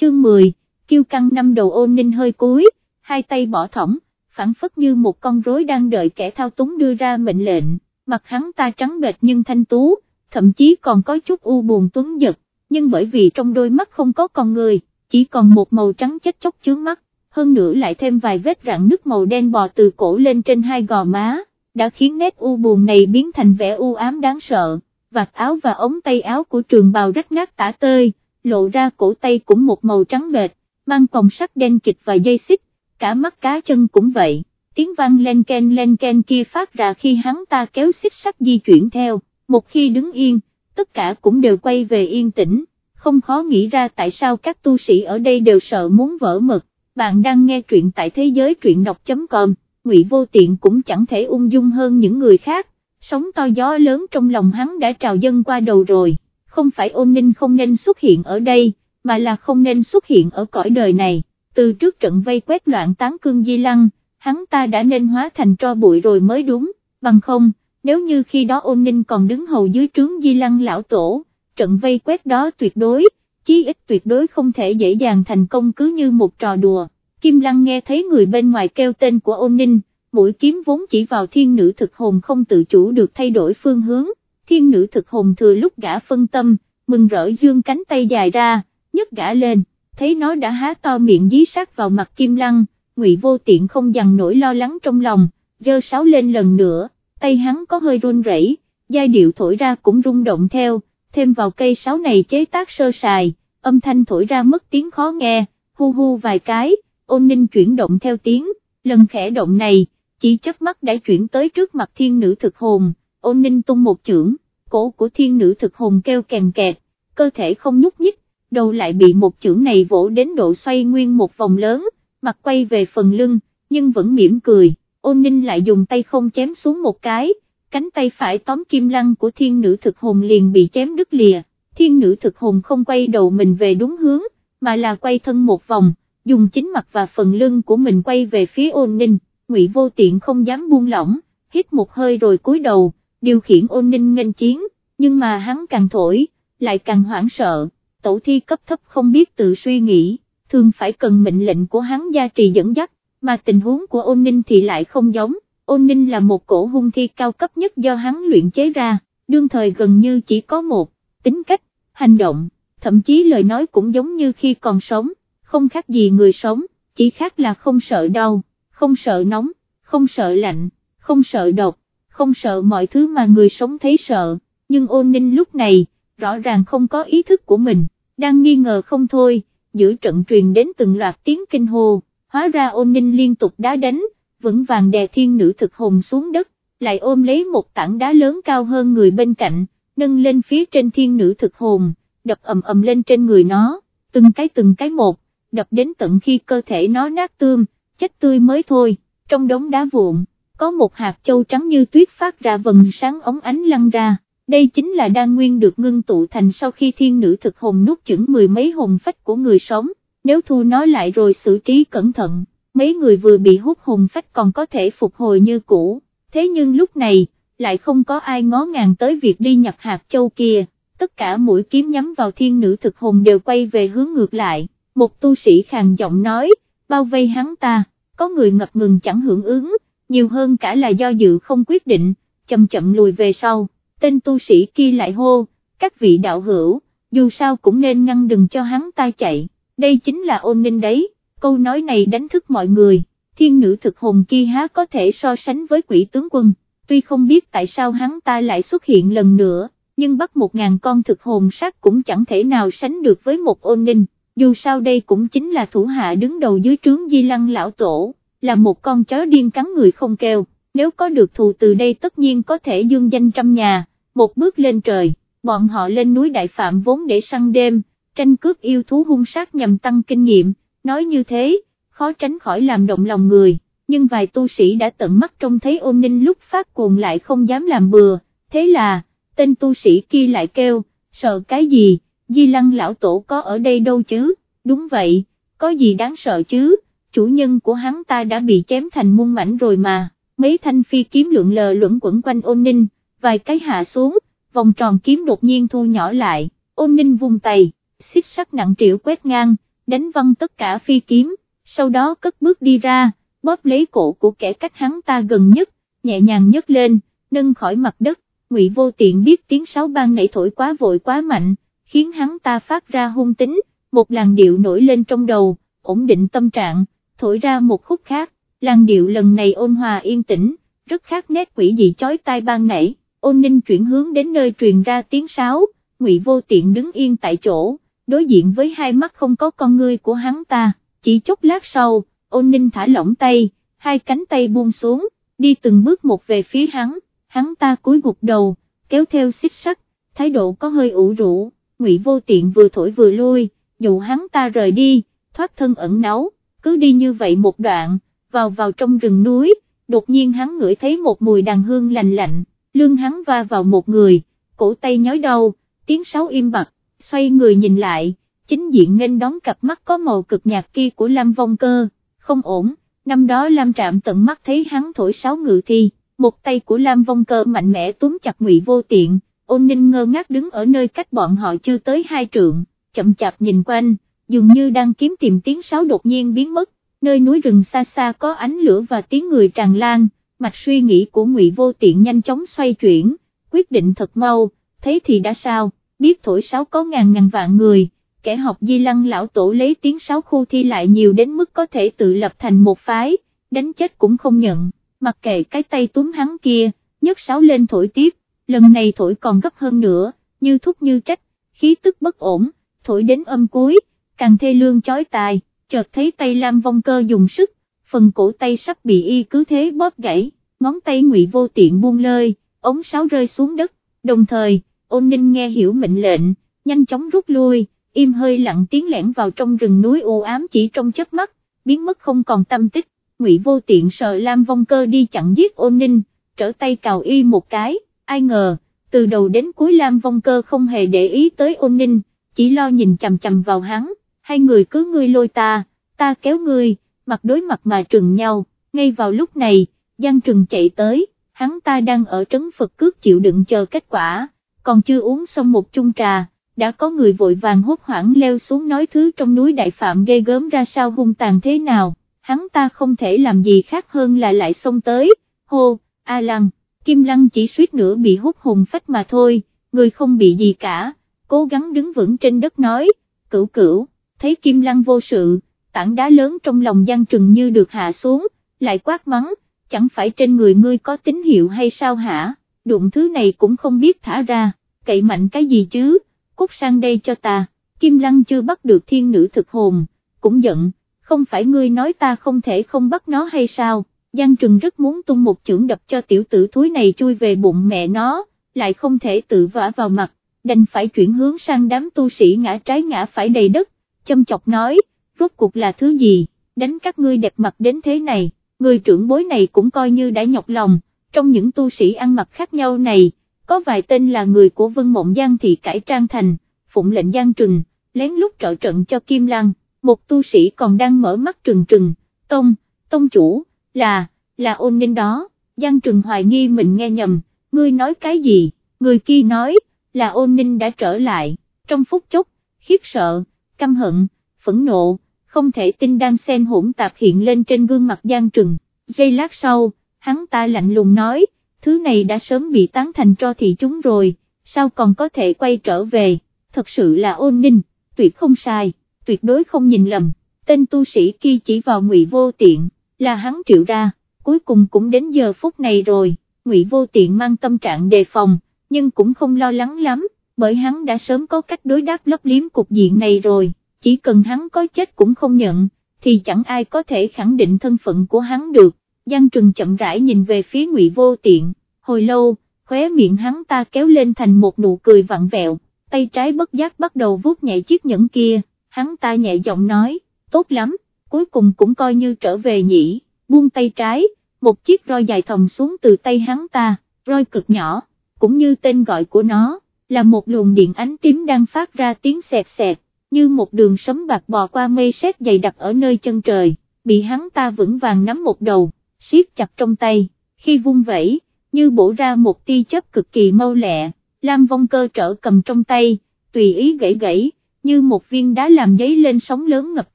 chương 10, kiêu căng năm đầu ôn ninh hơi cúi, hai tay bỏ thõng, phản phất như một con rối đang đợi kẻ thao túng đưa ra mệnh lệnh, mặt hắn ta trắng bệch nhưng thanh tú, thậm chí còn có chút u buồn tuấn giật, nhưng bởi vì trong đôi mắt không có con người, chỉ còn một màu trắng chết chóc chướng mắt, hơn nữa lại thêm vài vết rạn nước màu đen bò từ cổ lên trên hai gò má, đã khiến nét u buồn này biến thành vẻ u ám đáng sợ, vạt áo và ống tay áo của trường bào rách nát tả tơi, lộ ra cổ tay cũng một màu trắng bệt, mang còng sắt đen kịch và dây xích, cả mắt cá chân cũng vậy, tiếng vang len ken len ken kia phát ra khi hắn ta kéo xích sắt di chuyển theo, một khi đứng yên, tất cả cũng đều quay về yên tĩnh, không khó nghĩ ra tại sao các tu sĩ ở đây đều sợ muốn vỡ mật, bạn đang nghe truyện tại thế giới truyện đọc.com, Ngụy Vô Tiện cũng chẳng thể ung dung hơn những người khác, sóng to gió lớn trong lòng hắn đã trào dâng qua đầu rồi, không phải ôn ninh không nên xuất hiện ở đây, mà là không nên xuất hiện ở cõi đời này, từ trước trận vây quét loạn tán cương di lăng, hắn ta đã nên hóa thành tro bụi rồi mới đúng, bằng không, nếu như khi đó ôn ninh còn đứng hầu dưới trướng di lăng lão tổ, trận vây quét đó tuyệt đối, chí ít tuyệt đối không thể dễ dàng thành công cứ như một trò đùa. Kim Lăng nghe thấy người bên ngoài kêu tên của ôn ninh, mũi kiếm vốn chỉ vào thiên nữ thực hồn không tự chủ được thay đổi phương hướng, thiên nữ thực hồn thừa lúc gã phân tâm, mừng rỡ dương cánh tay dài ra, nhấc gã lên, thấy nó đã há to miệng dí sát vào mặt Kim Lăng, ngụy vô tiện không dằn nổi lo lắng trong lòng, dơ sáo lên lần nữa, tay hắn có hơi run rẩy, giai điệu thổi ra cũng rung động theo, thêm vào cây sáo này chế tác sơ sài, âm thanh thổi ra mất tiếng khó nghe, hu hu vài cái, ôn ninh chuyển động theo tiếng, lần khẽ động này, chỉ chớp mắt đã chuyển tới trước mặt thiên nữ thực hồn, ôn ninh tung một chưởng, cổ của thiên nữ thực hồn kêu kèn kẹt, cơ thể không nhúc nhích, đầu lại bị một chưởng này vỗ đến độ xoay nguyên một vòng lớn, mặt quay về phần lưng, nhưng vẫn mỉm cười, ôn ninh lại dùng tay không chém xuống một cái, cánh tay phải tóm kim lăng của thiên nữ thực hồn liền bị chém đứt lìa, thiên nữ thực hồn không quay đầu mình về đúng hướng, mà là quay thân một vòng, dùng chính mặt và phần lưng của mình quay về phía ôn ninh, ngụy vô tiện không dám buông lỏng, hít một hơi rồi cúi đầu, điều khiển ôn ninh nghênh chiến, nhưng mà hắn càng thổi, lại càng hoảng sợ, tổ thi cấp thấp không biết tự suy nghĩ, thường phải cần mệnh lệnh của hắn gia trì dẫn dắt, mà tình huống của ôn ninh thì lại không giống, ôn ninh là một cổ hung thi cao cấp nhất do hắn luyện chế ra, đương thời gần như chỉ có một, tính cách, hành động, thậm chí lời nói cũng giống như khi còn sống, không khác gì người sống, chỉ khác là không sợ đau, không sợ nóng, không sợ lạnh, không sợ độc, không sợ mọi thứ mà người sống thấy sợ, nhưng ôn ninh lúc này, rõ ràng không có ý thức của mình, đang nghi ngờ không thôi, giữa trận truyền đến từng loạt tiếng kinh hô, hóa ra ôn ninh liên tục đá đánh, vững vàng đè thiên nữ thực hồn xuống đất, lại ôm lấy một tảng đá lớn cao hơn người bên cạnh, nâng lên phía trên thiên nữ thực hồn, đập ầm ầm lên trên người nó, từng cái từng cái một, đập đến tận khi cơ thể nó nát tươm, chết tươi mới thôi, trong đống đá vụn, có một hạt châu trắng như tuyết phát ra vần sáng ống ánh lăn ra, đây chính là đan nguyên được ngưng tụ thành sau khi thiên nữ thực hồn nuốt chửng mười mấy hồn phách của người sống, nếu thu nó lại rồi xử trí cẩn thận, mấy người vừa bị hút hồn phách còn có thể phục hồi như cũ, thế nhưng lúc này, lại không có ai ngó ngàng tới việc đi nhặt hạt châu kia, tất cả mũi kiếm nhắm vào thiên nữ thực hồn đều quay về hướng ngược lại, một tu sĩ khàn giọng nói, bao vây hắn ta, có người ngập ngừng chẳng hưởng ứng, nhiều hơn cả là do dự không quyết định, chậm chậm lùi về sau, tên tu sĩ kia lại hô, các vị đạo hữu, dù sao cũng nên ngăn đừng cho hắn ta chạy, đây chính là ôn ninh đấy, câu nói này đánh thức mọi người, thiên nữ thực hồn kia há có thể so sánh với quỷ tướng quân, tuy không biết tại sao hắn ta lại xuất hiện lần nữa, nhưng bắt một ngàn con thực hồn sát cũng chẳng thể nào sánh được với một ôn ninh. Dù sao đây cũng chính là thủ hạ đứng đầu dưới trướng di lăng lão tổ, là một con chó điên cắn người không kêu, nếu có được thù từ đây tất nhiên có thể dương danh trăm nhà, một bước lên trời, bọn họ lên núi Đại Phạm vốn để săn đêm, tranh cướp yêu thú hung sát nhằm tăng kinh nghiệm, nói như thế, khó tránh khỏi làm động lòng người, nhưng vài tu sĩ đã tận mắt trông thấy ôn ninh lúc phát cuồng lại không dám làm bừa, thế là, tên tu sĩ kia lại kêu, sợ cái gì? Di Lăng lão tổ có ở đây đâu chứ, đúng vậy, có gì đáng sợ chứ, chủ nhân của hắn ta đã bị chém thành muôn mảnh rồi mà, mấy thanh phi kiếm lượn lờ luẩn quẩn quanh ôn ninh, vài cái hạ xuống, vòng tròn kiếm đột nhiên thu nhỏ lại, ôn ninh vung tay, xích sắc nặng triệu quét ngang, đánh văng tất cả phi kiếm, sau đó cất bước đi ra, bóp lấy cổ của kẻ cách hắn ta gần nhất, nhẹ nhàng nhấc lên, nâng khỏi mặt đất, ngụy vô tiện biết tiếng sáo ban nảy thổi quá vội quá mạnh, khiến hắn ta phát ra hung tính, một làn điệu nổi lên trong đầu, ổn định tâm trạng, thổi ra một khúc khác, làn điệu lần này ôn hòa yên tĩnh, rất khác nét quỷ dị chói tai ban nảy, ôn ninh chuyển hướng đến nơi truyền ra tiếng sáo, ngụy vô tiện đứng yên tại chỗ, đối diện với hai mắt không có con ngươi của hắn ta, chỉ chốc lát sau, ôn ninh thả lỏng tay, hai cánh tay buông xuống, đi từng bước một về phía hắn, hắn ta cúi gục đầu, kéo theo xích sắt, thái độ có hơi ủ rũ, ngụy vô tiện vừa thổi vừa lui, dụ hắn ta rời đi, thoát thân ẩn náu, cứ đi như vậy một đoạn, vào vào trong rừng núi, đột nhiên hắn ngửi thấy một mùi đàn hương lành lạnh, lương hắn va vào một người, cổ tay nhói đau, tiếng sáo im bặt, xoay người nhìn lại, chính diện nghênh đón cặp mắt có màu cực nhạt kia của Lam Vong Cơ, không ổn, năm đó Lam Trạm tận mắt thấy hắn thổi sáo ngự thi, một tay của Lam Vong Cơ mạnh mẽ túm chặt ngụy vô tiện, ôn ninh ngơ ngác đứng ở nơi cách bọn họ chưa tới hai trượng, chậm chạp nhìn quanh, dường như đang kiếm tìm tiếng sáo đột nhiên biến mất, nơi núi rừng xa xa có ánh lửa và tiếng người tràn lan, mạch suy nghĩ của ngụy vô tiện nhanh chóng xoay chuyển, quyết định thật mau, thấy thì đã sao, biết thổi sáo có ngàn ngàn vạn người, kẻ học di lăng lão tổ lấy tiếng sáo khu thi lại nhiều đến mức có thể tự lập thành một phái, đánh chết cũng không nhận, mặc kệ cái tay túm hắn kia, nhấc sáo lên thổi tiếp, lần này thổi còn gấp hơn nữa, như thúc như trách, khí tức bất ổn, thổi đến âm cuối, càng thê lương chói tai, chợt thấy tay Lam Vong Cơ dùng sức, phần cổ tay sắp bị y cứ thế bóp gãy, ngón tay ngụy vô tiện buông lơi, ống sáo rơi xuống đất, đồng thời, ôn ninh nghe hiểu mệnh lệnh, nhanh chóng rút lui, im hơi lặng tiếng lẻn vào trong rừng núi u ám chỉ trong chớp mắt, biến mất không còn tâm tích, ngụy vô tiện sợ Lam Vong Cơ đi chặn giết ôn ninh, trở tay cào y một cái, ai ngờ, từ đầu đến cuối Lam Vong Cơ không hề để ý tới ôn ninh, chỉ lo nhìn chầm chầm vào hắn, hai người cứ ngươi lôi ta, ta kéo ngươi, mặt đối mặt mà trừng nhau, ngay vào lúc này, Giang Trừng chạy tới, hắn ta đang ở trấn Phật cước chịu đựng chờ kết quả, còn chưa uống xong một chung trà, đã có người vội vàng hốt hoảng leo xuống nói thứ trong núi đại phạm ghê gớm ra sao hung tàn thế nào, hắn ta không thể làm gì khác hơn là lại xông tới, hô, A Lăng, Kim Lăng chỉ suýt nữa bị hút hồn phách mà thôi, người không bị gì cả, cố gắng đứng vững trên đất nói, cửu cửu, thấy Kim Lăng vô sự, tảng đá lớn trong lòng Giang Trừng như được hạ xuống, lại quát mắng, chẳng phải trên người ngươi có tín hiệu hay sao hả, đụng thứ này cũng không biết thả ra, cậy mạnh cái gì chứ, cút sang đây cho ta, Kim Lăng chưa bắt được thiên nữ thực hồn, cũng giận, không phải ngươi nói ta không thể không bắt nó hay sao, Giang Trừng rất muốn tung một chưởng đập cho tiểu tử thúi này chui về bụng mẹ nó, lại không thể tự vả vào mặt, đành phải chuyển hướng sang đám tu sĩ ngã trái ngã phải đầy đất, châm chọc nói, rốt cuộc là thứ gì, đánh các ngươi đẹp mặt đến thế này, người trưởng bối này cũng coi như đã nhọc lòng, trong những tu sĩ ăn mặc khác nhau này, có vài tên là người của Vân Mộng Giang thị cải trang thành, phụng lệnh Giang Trừng, lén lút trợ trận cho Kim Lăng, một tu sĩ còn đang mở mắt trừng trừng, tông, tông chủ, là, là ôn ninh đó, Giang Trừng hoài nghi mình nghe nhầm, ngươi nói cái gì, người kia nói, là ôn ninh đã trở lại, trong phút chốc, khiếp sợ, căm hận, phẫn nộ, không thể tin đang xen hỗn tạp hiện lên trên gương mặt Giang Trừng, giây lát sau, hắn ta lạnh lùng nói, thứ này đã sớm bị tán thành cho thị chúng rồi, sao còn có thể quay trở về, thật sự là ôn ninh, tuyệt không sai, tuyệt đối không nhìn lầm, tên tu sĩ kia chỉ vào ngụy vô tiện, là hắn triệu ra, cuối cùng cũng đến giờ phút này rồi, ngụy vô tiện mang tâm trạng đề phòng, nhưng cũng không lo lắng lắm, bởi hắn đã sớm có cách đối đáp lấp liếm cục diện này rồi, chỉ cần hắn có chết cũng không nhận, thì chẳng ai có thể khẳng định thân phận của hắn được, Giang Trừng chậm rãi nhìn về phía ngụy vô tiện, hồi lâu, khóe miệng hắn ta kéo lên thành một nụ cười vặn vẹo, tay trái bất giác bắt đầu vuốt nhẹ chiếc nhẫn kia, hắn ta nhẹ giọng nói, tốt lắm, cuối cùng cũng coi như trở về nhỉ, buông tay trái, một chiếc roi dài thòng xuống từ tay hắn ta, roi cực nhỏ, cũng như tên gọi của nó, là một luồng điện ánh tím đang phát ra tiếng xẹt xẹt, như một đường sấm bạc bò qua mây sét dày đặc ở nơi chân trời, bị hắn ta vững vàng nắm một đầu, siết chặt trong tay, khi vung vẩy, như bổ ra một tia chớp cực kỳ mau lẹ, Lam Vong Cơ trở cầm trong tay, tùy ý gãy gãy, như một viên đá làm giấy lên sóng lớn ngập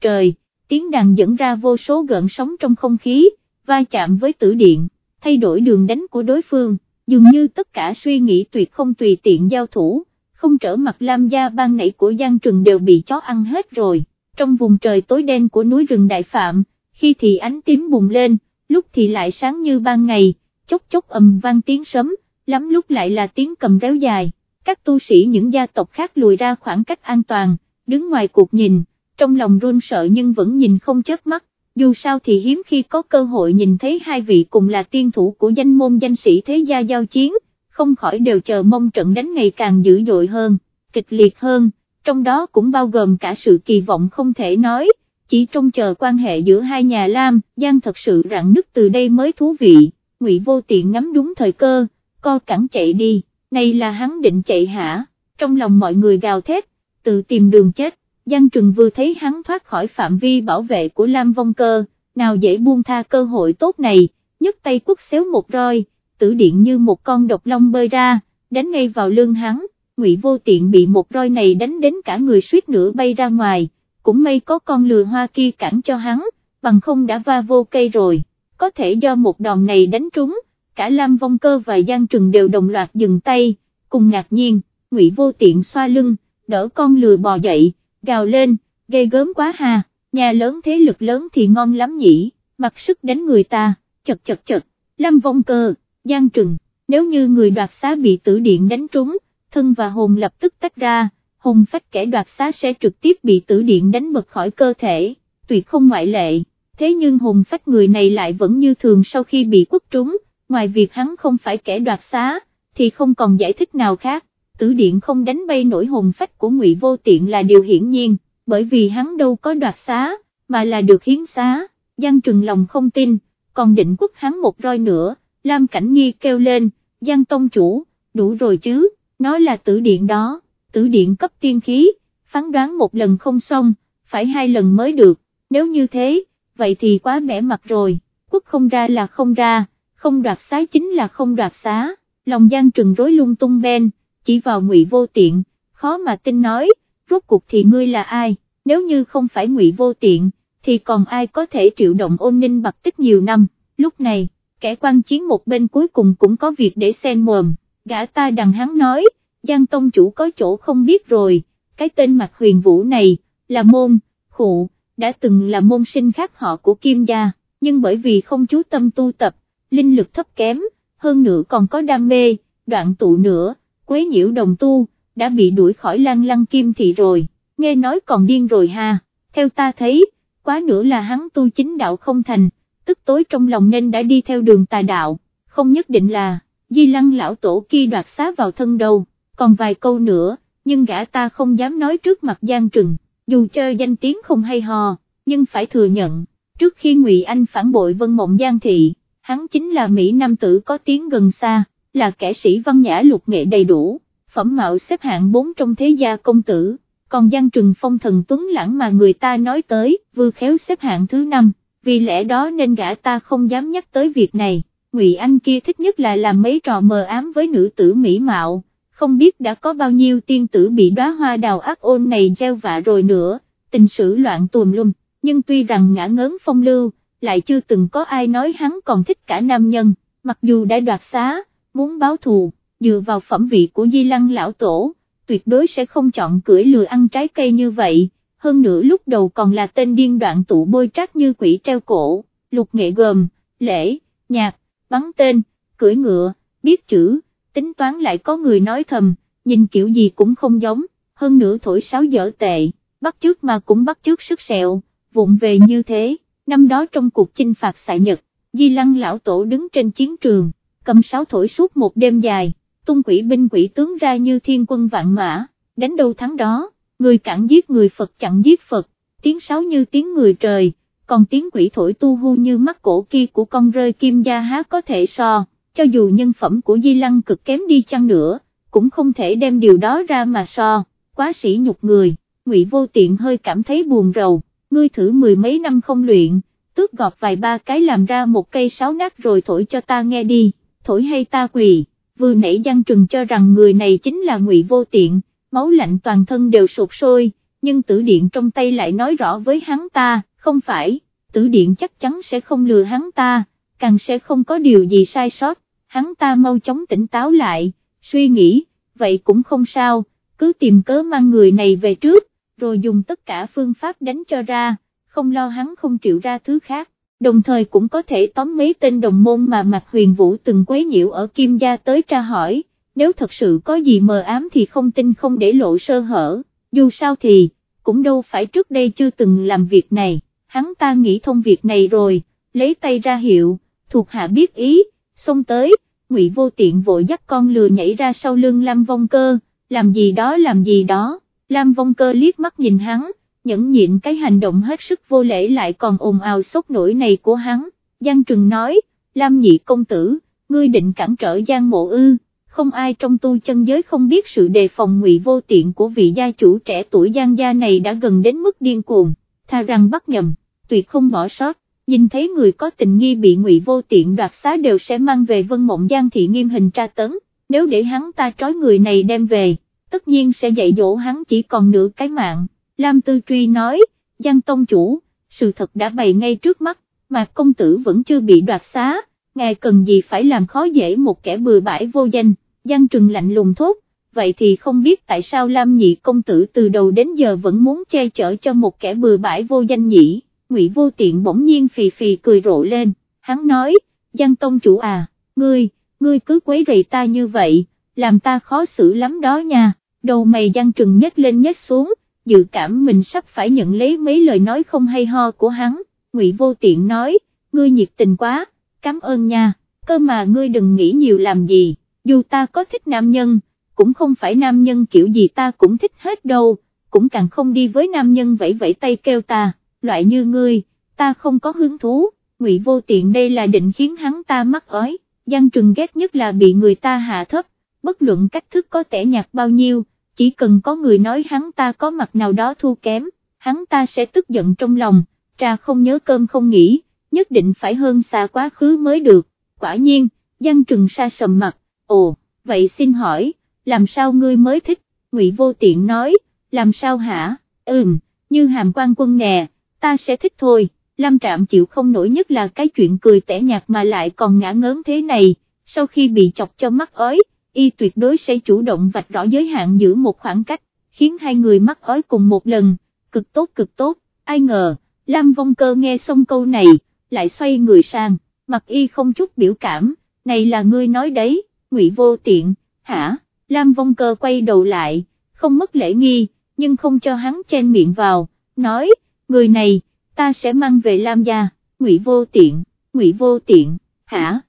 trời, tiếng đàn dẫn ra vô số gợn sóng trong không khí, va chạm với tử điện, thay đổi đường đánh của đối phương, dường như tất cả suy nghĩ tuyệt không tùy tiện giao thủ, không trở mặt Lam gia ban nãy của Giang Trừng đều bị chó ăn hết rồi, trong vùng trời tối đen của núi rừng Đại Phạm, khi thì ánh tím bùng lên, lúc thì lại sáng như ban ngày, chốc chốc ầm vang tiếng sấm, lắm lúc lại là tiếng cầm réo dài, các tu sĩ những gia tộc khác lùi ra khoảng cách an toàn, đứng ngoài cuộc nhìn, trong lòng run sợ nhưng vẫn nhìn không chớp mắt, dù sao thì hiếm khi có cơ hội nhìn thấy hai vị cùng là tiên thủ của danh môn danh sĩ thế gia giao chiến, không khỏi đều chờ mong trận đánh ngày càng dữ dội hơn, kịch liệt hơn, trong đó cũng bao gồm cả sự kỳ vọng không thể nói, chỉ trông chờ quan hệ giữa hai nhà Lam, Giang thật sự rạn nứt từ đây mới thú vị, Ngụy Vô Tiện ngắm đúng thời cơ, co cẳng chạy đi, này là hắn định chạy hả, trong lòng mọi người gào thét, tự tìm đường chết, Giang Trừng vừa thấy hắn thoát khỏi phạm vi bảo vệ của Lam Vong Cơ, nào dễ buông tha cơ hội tốt này, nhấc tay quất xéo một roi, tử điện như một con độc long bơi ra, đánh ngay vào lưng hắn, Ngụy Vô Tiện bị một roi này đánh đến cả người suýt nữa bay ra ngoài, cũng may có con lừa hoa kia cản cho hắn, bằng không đã va vô cây rồi, có thể do một đòn này đánh trúng, cả Lam Vong Cơ và Giang Trừng đều đồng loạt dừng tay, cùng ngạc nhiên, Ngụy Vô Tiện xoa lưng, đỡ con lừa bò dậy, gào lên, ghê gớm quá hà, nhà lớn thế lực lớn thì ngon lắm nhỉ, mặc sức đánh người ta, chật chật chật, lâm Vong Cơ, gian Trừng, nếu như người đoạt xá bị tử điện đánh trúng, thân và hồn lập tức tách ra, hồn phách kẻ đoạt xá sẽ trực tiếp bị tử điện đánh bật khỏi cơ thể, tuyệt không ngoại lệ, thế nhưng hồn phách người này lại vẫn như thường sau khi bị quất trúng, ngoài việc hắn không phải kẻ đoạt xá, thì không còn giải thích nào khác, tử điện không đánh bay nổi hồn phách của ngụy vô tiện là điều hiển nhiên, bởi vì hắn đâu có đoạt xá, mà là được hiến xá, Giang Trừng lòng không tin, còn định quốc hắn một roi nữa, Lam Cảnh Nghi kêu lên, Giang Tông Chủ, đủ rồi chứ, nói là tử điện đó, tử điện cấp tiên khí, phán đoán một lần không xong, phải hai lần mới được, nếu như thế, vậy thì quá mẻ mặt rồi, quốc không ra là không ra, không đoạt xá chính là không đoạt xá, lòng Giang Trừng rối lung tung bên chỉ vào ngụy vô tiện, khó mà tin nói, rốt cuộc thì ngươi là ai, nếu như không phải ngụy vô tiện, thì còn ai có thể triệu động ôn ninh bạc tích nhiều năm, lúc này, kẻ quan chiến một bên cuối cùng cũng có việc để xen mồm, gã ta đằng hắn nói, Giang Tông Chủ có chỗ không biết rồi, cái tên mặt huyền vũ này, là môn, khụ, đã từng là môn sinh khác họ của Kim Gia, nhưng bởi vì không chú tâm tu tập, linh lực thấp kém, hơn nữa còn có đam mê, đoạn tụ nữa, quấy nhiễu đồng tu, đã bị đuổi khỏi lan lăng kim thị rồi, nghe nói còn điên rồi ha, theo ta thấy, quá nữa là hắn tu chính đạo không thành, tức tối trong lòng nên đã đi theo đường tà đạo, không nhất định là, di lăng lão tổ kia đoạt xá vào thân đầu, còn vài câu nữa, nhưng gã ta không dám nói trước mặt Giang Trừng, dù chơi danh tiếng không hay hò, nhưng phải thừa nhận, trước khi Ngụy Anh phản bội Vân Mộng Giang Thị, hắn chính là Mỹ Nam tử có tiếng gần xa, là kẻ sĩ văn nhã lục nghệ đầy đủ, phẩm mạo xếp hạng 4 trong thế gia công tử, còn Giang Trừng Phong thần tuấn lãng mà người ta nói tới, vừa khéo xếp hạng thứ 5, vì lẽ đó nên gã ta không dám nhắc tới việc này, Ngụy Anh kia thích nhất là làm mấy trò mờ ám với nữ tử mỹ mạo, không biết đã có bao nhiêu tiên tử bị đóa hoa đào ác ôn này gieo vạ rồi nữa, tình sử loạn tùm lum, nhưng tuy rằng ngã ngớn phong lưu, lại chưa từng có ai nói hắn còn thích cả nam nhân, mặc dù đã đoạt xá, muốn báo thù, dựa vào phẩm vị của Di Lăng lão tổ, tuyệt đối sẽ không chọn cưỡi lừa ăn trái cây như vậy, hơn nữa lúc đầu còn là tên điên đoạn tụ bôi trát như quỷ treo cổ, lục nghệ gồm, lễ, nhạc, bắn tên, cưỡi ngựa, biết chữ, tính toán lại có người nói thầm, nhìn kiểu gì cũng không giống, hơn nữa thổi sáo dở tệ, bắt trước mà cũng bắt trước sức sẹo, vụng về như thế, năm đó trong cuộc chinh phạt xạ Nhật, Di Lăng lão tổ đứng trên chiến trường, cầm sáo thổi suốt một đêm dài, tung quỷ binh quỷ tướng ra như thiên quân vạn mã, đánh đâu thắng đó, người cản giết người Phật chặn giết Phật, tiếng sáo như tiếng người trời, còn tiếng quỷ thổi tu hu như mắt cổ kia của con rơi kim gia há có thể so, cho dù nhân phẩm của Di Lăng cực kém đi chăng nữa, cũng không thể đem điều đó ra mà so, quá sĩ nhục người, ngụy vô tiện hơi cảm thấy buồn rầu, ngươi thử mười mấy năm không luyện, tước gọt vài ba cái làm ra một cây sáo nát rồi thổi cho ta nghe đi, thổi hay ta quỳ, vừa nãy Giang Trừng cho rằng người này chính là ngụy vô tiện, máu lạnh toàn thân đều sụp sôi, nhưng tử điện trong tay lại nói rõ với hắn ta, không phải, tử điện chắc chắn sẽ không lừa hắn ta, càng sẽ không có điều gì sai sót, hắn ta mau chóng tỉnh táo lại, suy nghĩ, vậy cũng không sao, cứ tìm cớ mang người này về trước, rồi dùng tất cả phương pháp đánh cho ra, không lo hắn không chịu ra thứ khác, đồng thời cũng có thể tóm mấy tên đồng môn mà Mạc Huyền Vũ từng quấy nhiễu ở Kim Gia tới tra hỏi, nếu thật sự có gì mờ ám thì không tin không để lộ sơ hở, dù sao thì, cũng đâu phải trước đây chưa từng làm việc này, hắn ta nghĩ thông việc này rồi, lấy tay ra hiệu, thuộc hạ biết ý, xông tới, ngụy vô tiện vội dắt con lừa nhảy ra sau lưng Lam Vong Cơ, làm gì đó làm gì đó, Lam Vong Cơ liếc mắt nhìn hắn, nhẫn nhịn cái hành động hết sức vô lễ lại còn ồn ào sốt nổi này của hắn, Giang Trừng nói, Lam nhị công tử, ngươi định cản trở Giang mộ ư, không ai trong tu chân giới không biết sự đề phòng ngụy vô tiện của vị gia chủ trẻ tuổi Giang gia này đã gần đến mức điên cuồng, tha rằng bắt nhầm, tuyệt không bỏ sót. Nhìn thấy người có tình nghi bị ngụy vô tiện đoạt xá đều sẽ mang về vân mộng giang thị nghiêm hình tra tấn, nếu để hắn ta trói người này đem về, tất nhiên sẽ dạy dỗ hắn chỉ còn nửa cái mạng, Lam Tư Truy nói, Giang Tông Chủ, sự thật đã bày ngay trước mắt, mà công tử vẫn chưa bị đoạt xá, ngài cần gì phải làm khó dễ một kẻ bừa bãi vô danh, Giang Trừng lạnh lùng thốt, vậy thì không biết tại sao Lam Nhị công tử từ đầu đến giờ vẫn muốn che chở cho một kẻ bừa bãi vô danh nhỉ. Ngụy Vô Tiện bỗng nhiên phì phì cười rộ lên, hắn nói, Giang Tông chủ à, ngươi, ngươi cứ quấy rầy ta như vậy, làm ta khó xử lắm đó nha, đầu mày Giang Trừng nhếch lên nhếch xuống, dự cảm mình sắp phải nhận lấy mấy lời nói không hay ho của hắn, Ngụy Vô Tiện nói, ngươi nhiệt tình quá, cảm ơn nha, cơ mà ngươi đừng nghĩ nhiều làm gì, dù ta có thích nam nhân, cũng không phải nam nhân kiểu gì ta cũng thích hết đâu, cũng càng không đi với nam nhân vẫy vẫy tay kêu ta loại như ngươi, ta không có hứng thú, ngụy vô tiện đây là định khiến hắn ta mắc ói, Giang Trừng ghét nhất là bị người ta hạ thấp, bất luận cách thức có tẻ nhạt bao nhiêu, chỉ cần có người nói hắn ta có mặt nào đó thua kém, hắn ta sẽ tức giận trong lòng, trà không nhớ cơm không nghĩ, nhất định phải hơn xa quá khứ mới được, quả nhiên, Giang Trừng sa sầm mặt, ồ, vậy xin hỏi, làm sao ngươi mới thích, ngụy vô tiện nói, làm sao hả, ừm, như hàm quan quân nè ta sẽ thích thôi, Lam Trạm chịu không nổi nhất là cái chuyện cười tẻ nhạt mà lại còn ngã ngớn thế này, sau khi bị chọc cho mắt ói, y tuyệt đối sẽ chủ động vạch rõ giới hạn giữ một khoảng cách, khiến hai người mắc ói cùng một lần, cực tốt cực tốt, ai ngờ, Lam Vong Cơ nghe xong câu này, lại xoay người sang, mặt y không chút biểu cảm, này là ngươi nói đấy, ngụy vô tiện, hả, Lam Vong Cơ quay đầu lại, không mất lễ nghi, nhưng không cho hắn chen miệng vào, nói, người này, ta sẽ mang về Lam gia, ngụy vô tiện, ngụy vô tiện, hả,